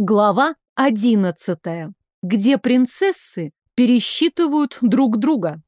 Глава одиннадцатая, где принцессы пересчитывают друг друга.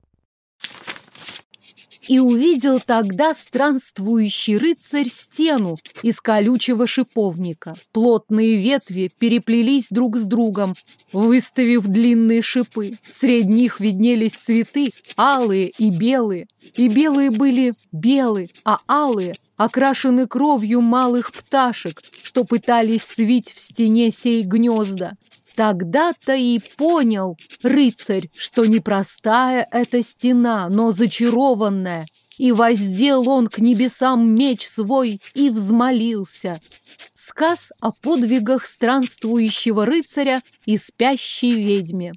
И увидел тогда странствующий рыцарь стену из колючего шиповника. Плотные ветви переплелись друг с другом, выставив длинные шипы. Среди них виднелись цветы, алые и белые. И белые были белые, а алые – окрашены кровью малых пташек, что пытались свить в стене сей гнезда. Тогда-то и понял рыцарь, что непростая эта стена, но зачарованная, и воздел он к небесам меч свой и взмолился. Сказ о подвигах странствующего рыцаря и спящей ведьме.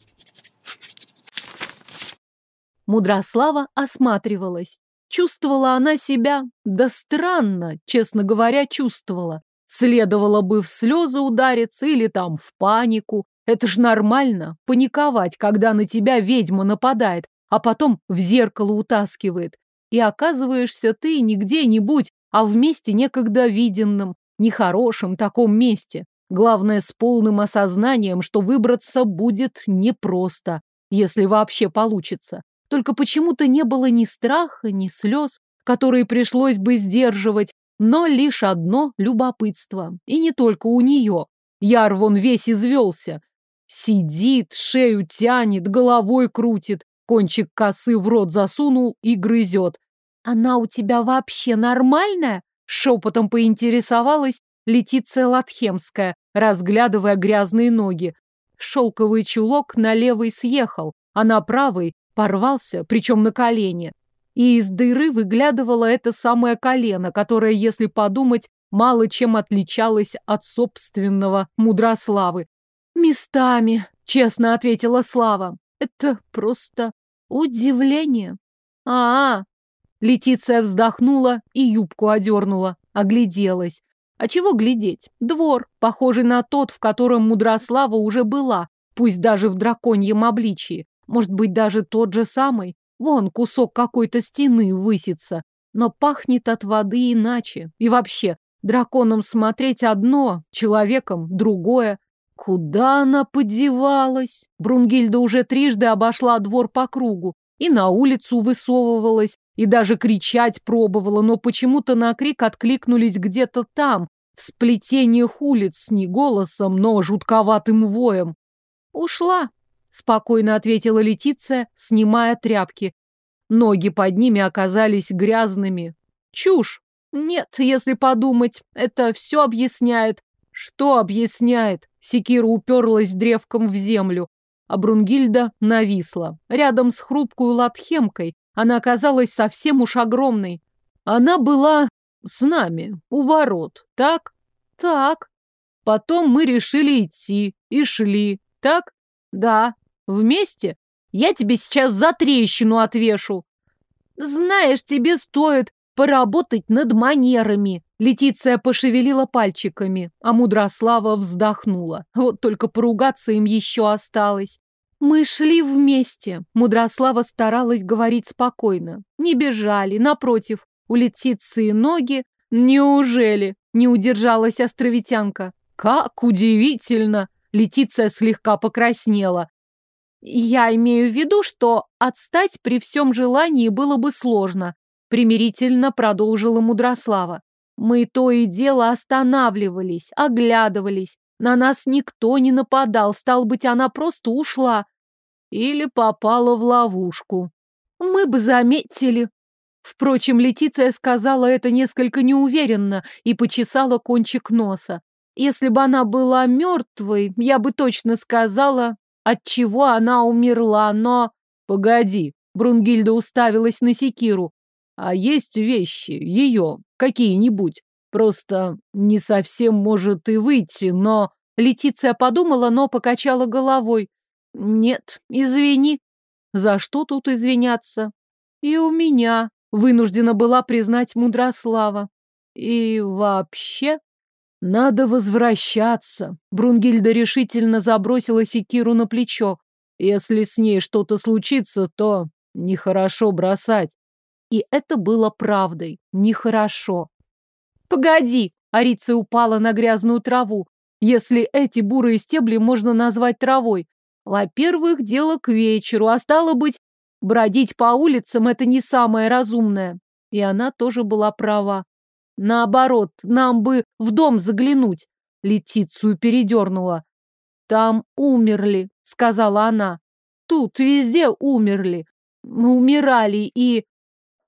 Мудрослава осматривалась. Чувствовала она себя, да странно, честно говоря, чувствовала. Следовало бы в слезы удариться или там в панику. Это ж нормально, паниковать, когда на тебя ведьма нападает, а потом в зеркало утаскивает. И оказываешься ты не где-нибудь, а в месте некогда виденном, нехорошем таком месте. Главное, с полным осознанием, что выбраться будет непросто, если вообще получится. Только почему-то не было ни страха, ни слез, которые пришлось бы сдерживать, но лишь одно любопытство. И не только у нее. Яр вон весь извелся. Сидит, шею тянет, головой крутит, кончик косы в рот засунул и грызет. «Она у тебя вообще нормальная?» Шепотом поинтересовалась Летиция Латхемская, разглядывая грязные ноги. Шелковый чулок на левый съехал, а на правый Порвался, причем на колени. И из дыры выглядывало это самое колено, которое, если подумать, мало чем отличалось от собственного Мудрославы. «Местами», — честно ответила Слава. «Это просто удивление». А, -а, а Летиция вздохнула и юбку одернула, огляделась. А чего глядеть? Двор, похожий на тот, в котором Мудрослава уже была, пусть даже в драконьем обличии. Может быть, даже тот же самый? Вон кусок какой-то стены высится. Но пахнет от воды иначе. И вообще, драконом смотреть одно, человеком другое. Куда она подевалась? Брунгильда уже трижды обошла двор по кругу. И на улицу высовывалась, и даже кричать пробовала, но почему-то на крик откликнулись где-то там, в сплетениях улиц, не голосом, но жутковатым воем. Ушла, спокойно ответила Летиция, снимая тряпки. Ноги под ними оказались грязными. Чушь. Нет, если подумать, это все объясняет. Что объясняет? Секира уперлась древком в землю, а Брунгильда нависла. Рядом с хрупкой латхемкой она оказалась совсем уж огромной. Она была с нами, у ворот, так? Так. Потом мы решили идти и шли, так? Да. Вместе? Я тебе сейчас за трещину отвешу. Знаешь, тебе стоит поработать над манерами. Летиция пошевелила пальчиками, а Мудрослава вздохнула. Вот только поругаться им еще осталось. Мы шли вместе. Мудрослава старалась говорить спокойно. Не бежали, напротив. У Летиции ноги. Неужели? Не удержалась островитянка. Как удивительно! Летиция слегка покраснела. Я имею в виду, что отстать при всем желании было бы сложно, примирительно продолжила Мудрослава. Мы то и дело останавливались, оглядывались. На нас никто не нападал, стал быть, она просто ушла. Или попала в ловушку. Мы бы заметили. Впрочем, Летиция сказала это несколько неуверенно и почесала кончик носа. Если бы она была мертвой, я бы точно сказала, от чего она умерла, но... Погоди, Брунгильда уставилась на секиру. А есть вещи, ее, какие-нибудь. Просто не совсем может и выйти, но... Летиция подумала, но покачала головой. Нет, извини. За что тут извиняться? И у меня вынуждена была признать Мудрослава. И вообще... Надо возвращаться. Брунгильда решительно забросила секиру на плечо. Если с ней что-то случится, то нехорошо бросать. И это было правдой. Нехорошо. Погоди! Арица упала на грязную траву. если эти бурые стебли можно назвать травой? Во-первых, дело к вечеру, а стало быть, бродить по улицам – это не самое разумное. И она тоже была права. Наоборот, нам бы в дом заглянуть. Летицию передернула. Там умерли, сказала она. Тут везде умерли. Мы умирали и...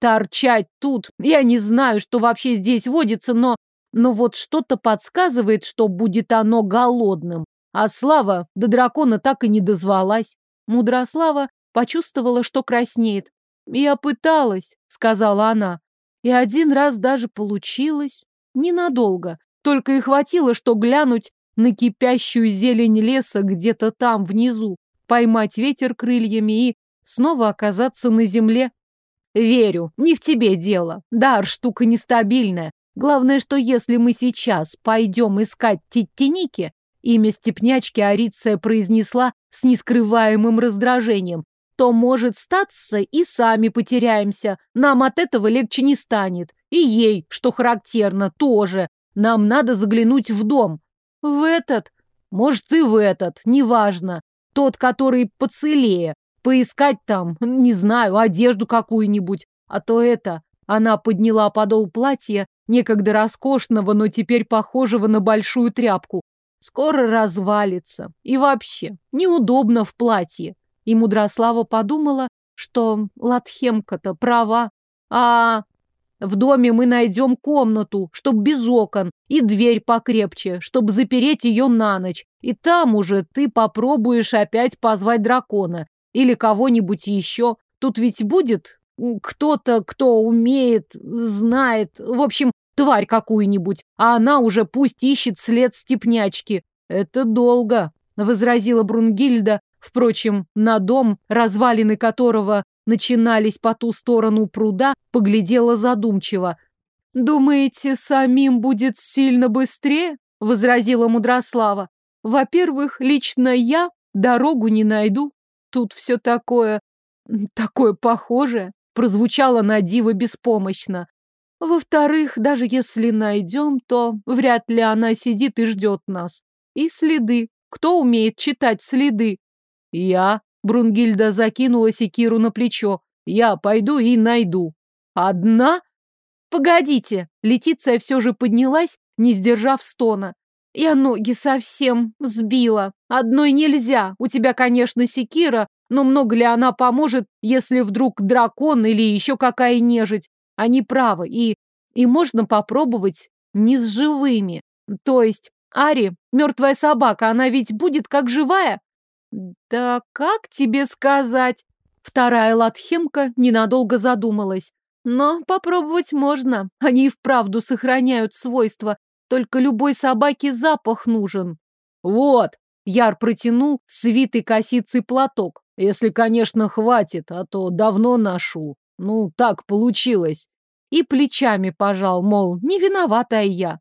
Торчать тут. Я не знаю, что вообще здесь водится, но... Но вот что-то подсказывает, что будет оно голодным. А Слава до дракона так и не дозвалась. Мудрослава почувствовала, что краснеет. «Я пыталась», — сказала она. «И один раз даже получилось. Ненадолго. Только и хватило, что глянуть на кипящую зелень леса где-то там, внизу, поймать ветер крыльями и снова оказаться на земле. Верю, не в тебе дело. Дар штука нестабильная. Главное, что если мы сейчас пойдем искать Титтиники, Имя степнячки Ариция произнесла с нескрываемым раздражением. То, может, статься, и сами потеряемся. Нам от этого легче не станет. И ей, что характерно, тоже. Нам надо заглянуть в дом. В этот? Может, и в этот, неважно. Тот, который поцелее. Поискать там, не знаю, одежду какую-нибудь. А то это... Она подняла подол платья, некогда роскошного, но теперь похожего на большую тряпку, скоро развалится. И вообще, неудобно в платье. И Мудрослава подумала, что Латхемка-то права. А в доме мы найдем комнату, чтоб без окон, и дверь покрепче, чтоб запереть ее на ночь. И там уже ты попробуешь опять позвать дракона или кого-нибудь еще. Тут ведь будет кто-то, кто умеет, знает. В общем, тварь какую-нибудь, а она уже пусть ищет след степнячки. Это долго, возразила Брунгильда, впрочем, на дом, развалины которого начинались по ту сторону пруда, поглядела задумчиво. «Думаете, самим будет сильно быстрее?» — возразила Мудрослава. «Во-первых, лично я дорогу не найду. Тут все такое... такое похожее», — прозвучало на диво беспомощно. Во-вторых, даже если найдем, то вряд ли она сидит и ждет нас. И следы. Кто умеет читать следы? Я. Брунгильда закинула секиру на плечо. Я пойду и найду. Одна? Погодите. Летиция все же поднялась, не сдержав стона. Я ноги совсем сбила. Одной нельзя. У тебя, конечно, секира, но много ли она поможет, если вдруг дракон или еще какая нежить? Они правы, и, и можно попробовать не с живыми. То есть, Ари, мертвая собака, она ведь будет как живая? Да как тебе сказать? Вторая латхемка ненадолго задумалась. Но попробовать можно. Они и вправду сохраняют свойства. Только любой собаке запах нужен. Вот, Яр протянул свитый косицей платок. Если, конечно, хватит, а то давно ношу. Ну, так получилось. И плечами пожал, мол, не виноватая я.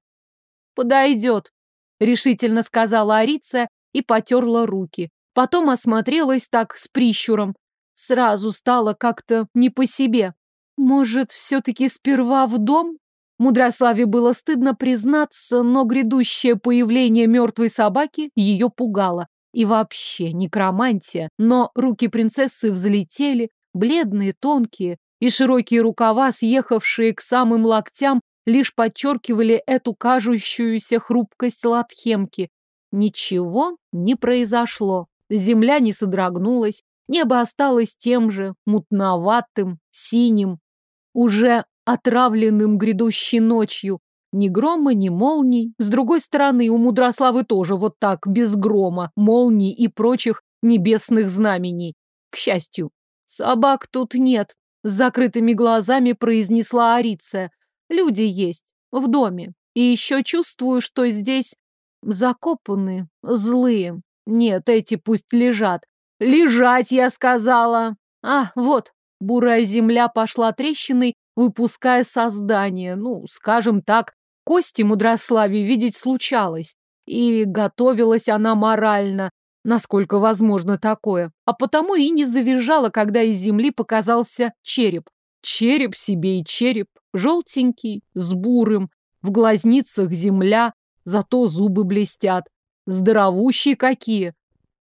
Подойдет, решительно сказала Арица и потерла руки. Потом осмотрелась так с прищуром. Сразу стало как-то не по себе. Может, все-таки сперва в дом? Мудрославе было стыдно признаться, но грядущее появление мертвой собаки ее пугало. И вообще некромантия. Но руки принцессы взлетели, бледные, тонкие, и широкие рукава, съехавшие к самым локтям, лишь подчеркивали эту кажущуюся хрупкость латхемки. Ничего не произошло. Земля не содрогнулась, небо осталось тем же, мутноватым, синим, уже отравленным грядущей ночью. Ни грома, ни молний. С другой стороны, у Мудрославы тоже вот так, без грома, молний и прочих небесных знамений. К счастью, собак тут нет, с закрытыми глазами произнесла Ариция. Люди есть. В доме. И еще чувствую, что здесь закопаны, злые. Нет, эти пусть лежат. Лежать, я сказала. А, вот, бурая земля пошла трещиной, выпуская создание. Ну, скажем так, кости Мудрославе видеть случалось. И готовилась она морально, насколько возможно такое, а потому и не завизжала, когда из земли показался череп. Череп себе и череп, желтенький, с бурым, в глазницах земля, зато зубы блестят. здоровущие какие.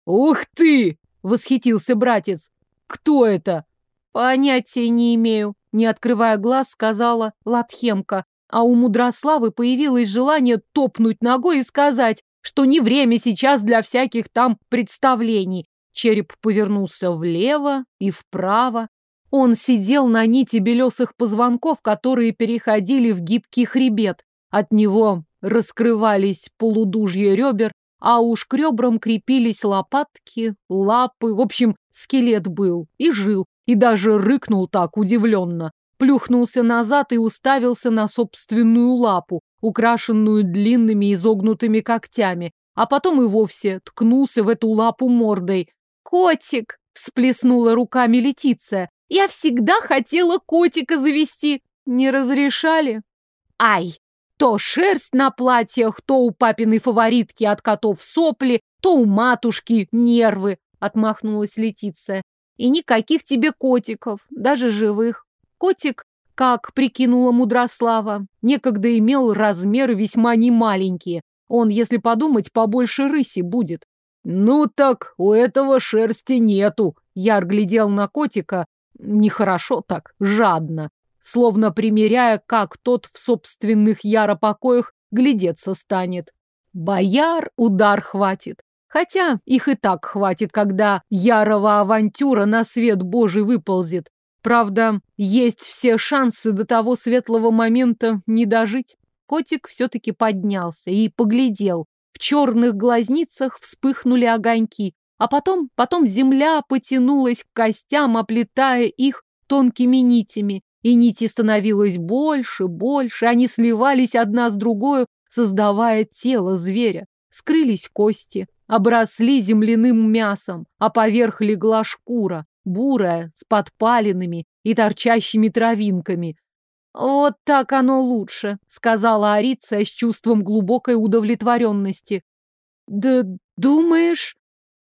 Ух ты! Восхитился братец. Кто это? Понятия не имею. Не открывая глаз, сказала Латхемка. А у Мудрославы появилось желание топнуть ногой и сказать, что не время сейчас для всяких там представлений. Череп повернулся влево и вправо. Он сидел на нити белесых позвонков, которые переходили в гибкий хребет. От него раскрывались полудужья ребер, а уж к ребрам крепились лопатки, лапы. В общем, скелет был и жил, и даже рыкнул так удивленно. Плюхнулся назад и уставился на собственную лапу, украшенную длинными изогнутыми когтями, а потом и вовсе ткнулся в эту лапу мордой. «Котик!» — всплеснула руками Летиция. «Я всегда хотела котика завести!» «Не разрешали?» «Ай!» То шерсть на платьях, то у папиной фаворитки от котов сопли, то у матушки нервы, отмахнулась Летиция. И никаких тебе котиков, даже живых. Котик, как прикинула Мудрослава, некогда имел размеры весьма немаленькие. Он, если подумать, побольше рыси будет. Ну так, у этого шерсти нету. Яр глядел на котика, нехорошо так, жадно словно примеряя, как тот в собственных яропокоях глядеться станет. Бояр удар хватит. Хотя их и так хватит, когда ярова авантюра на свет божий выползет. Правда, есть все шансы до того светлого момента не дожить. Котик все-таки поднялся и поглядел. В черных глазницах вспыхнули огоньки, а потом, потом земля потянулась к костям, оплетая их тонкими нитями, и нити становилось больше, больше, они сливались одна с другой, создавая тело зверя. Скрылись кости, обросли земляным мясом, а поверх легла шкура, бурая, с подпаленными и торчащими травинками. «Вот так оно лучше», — сказала Арица с чувством глубокой удовлетворенности. «Да думаешь?»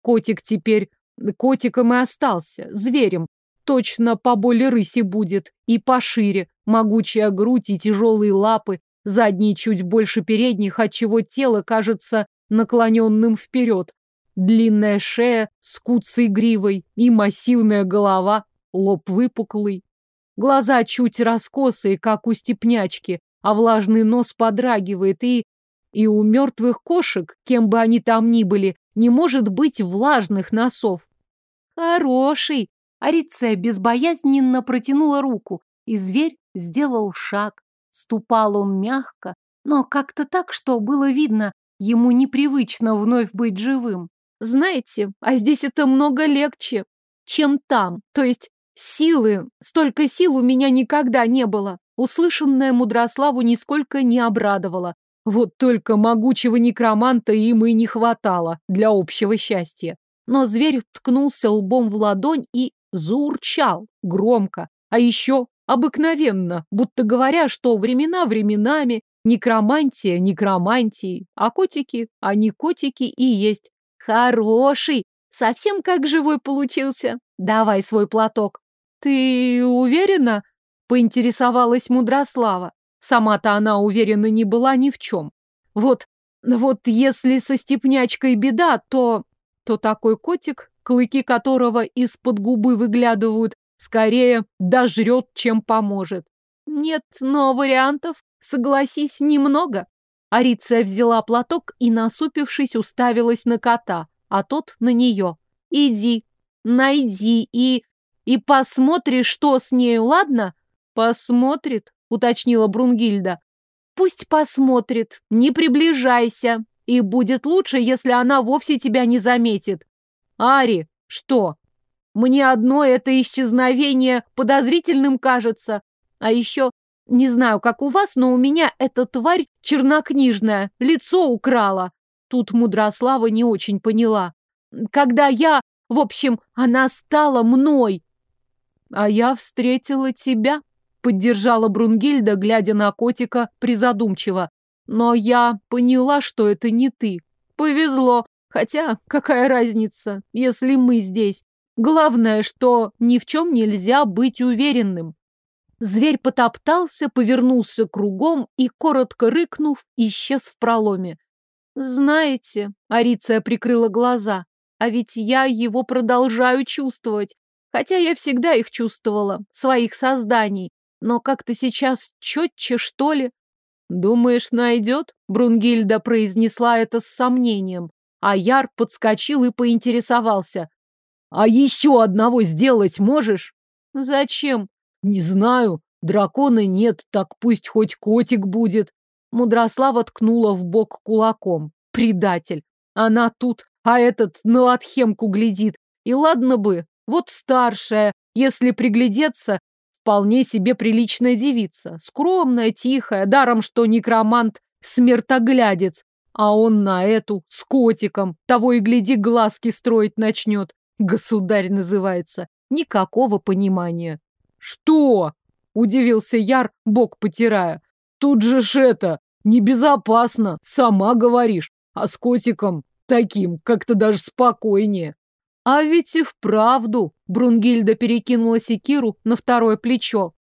Котик теперь котиком и остался, зверем, точно поболе рыси будет и пошире, могучая грудь и тяжелые лапы, задние чуть больше передних, отчего тело кажется наклоненным вперед, длинная шея с куцей гривой и массивная голова, лоб выпуклый, глаза чуть раскосые, как у степнячки, а влажный нос подрагивает, и... и у мертвых кошек, кем бы они там ни были, не может быть влажных носов. Хороший, Ариция безбоязненно протянула руку, и зверь сделал шаг. Ступал он мягко, но как-то так, что было видно, ему непривычно вновь быть живым. Знаете, а здесь это много легче, чем там. То есть силы, столько сил у меня никогда не было. Услышанное Мудрославу нисколько не обрадовало. Вот только могучего некроманта им и не хватало для общего счастья. Но зверь ткнулся лбом в ладонь и заурчал громко, а еще обыкновенно, будто говоря, что времена временами, некромантия некромантии, а котики, они котики и есть. Хороший, совсем как живой получился. Давай свой платок. Ты уверена? Поинтересовалась Мудрослава. Сама-то она уверена не была ни в чем. Вот, вот если со степнячкой беда, то... То такой котик клыки которого из-под губы выглядывают, скорее дожрет, чем поможет. Нет, но вариантов, согласись, немного. Ариция взяла платок и, насупившись, уставилась на кота, а тот на нее. Иди, найди и... и посмотри, что с нею, ладно? Посмотрит, уточнила Брунгильда. Пусть посмотрит, не приближайся, и будет лучше, если она вовсе тебя не заметит. Ари, что? Мне одно это исчезновение подозрительным кажется. А еще, не знаю, как у вас, но у меня эта тварь чернокнижная, лицо украла. Тут Мудрослава не очень поняла. Когда я, в общем, она стала мной. А я встретила тебя, поддержала Брунгильда, глядя на котика призадумчиво. Но я поняла, что это не ты. Повезло, Хотя, какая разница, если мы здесь? Главное, что ни в чем нельзя быть уверенным. Зверь потоптался, повернулся кругом и, коротко рыкнув, исчез в проломе. Знаете, Ариция прикрыла глаза, а ведь я его продолжаю чувствовать. Хотя я всегда их чувствовала, своих созданий. Но как-то сейчас четче, что ли? Думаешь, найдет? Брунгильда произнесла это с сомнением. А Яр подскочил и поинтересовался. А еще одного сделать можешь? Зачем? Не знаю. Дракона нет, так пусть хоть котик будет. Мудрослава ткнула в бок кулаком. Предатель. Она тут, а этот на латхемку глядит. И ладно бы, вот старшая, если приглядеться, вполне себе приличная девица. Скромная, тихая, даром что некромант смертоглядец. А он на эту, с котиком, того и гляди, глазки строить начнет. Государь называется. Никакого понимания. Что? Удивился Яр, бок потирая. Тут же ж это, небезопасно, сама говоришь. А с котиком таким как-то даже спокойнее. А ведь и вправду Брунгильда перекинула секиру на второе плечо.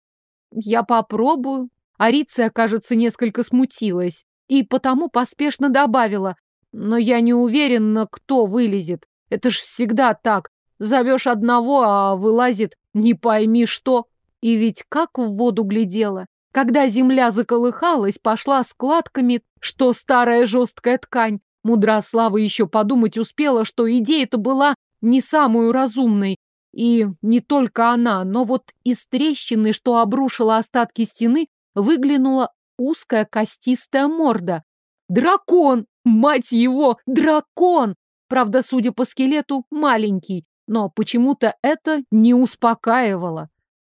Я попробую. Ариция, кажется, несколько смутилась и потому поспешно добавила. Но я не уверена, кто вылезет. Это ж всегда так. Зовешь одного, а вылазит не пойми что. И ведь как в воду глядела. Когда земля заколыхалась, пошла складками, что старая жесткая ткань. Мудрослава еще подумать успела, что идея-то была не самую разумной. И не только она, но вот из трещины, что обрушила остатки стены, выглянула узкая костистая морда. Дракон! Мать его, дракон! Правда, судя по скелету, маленький, но почему-то это не успокаивало.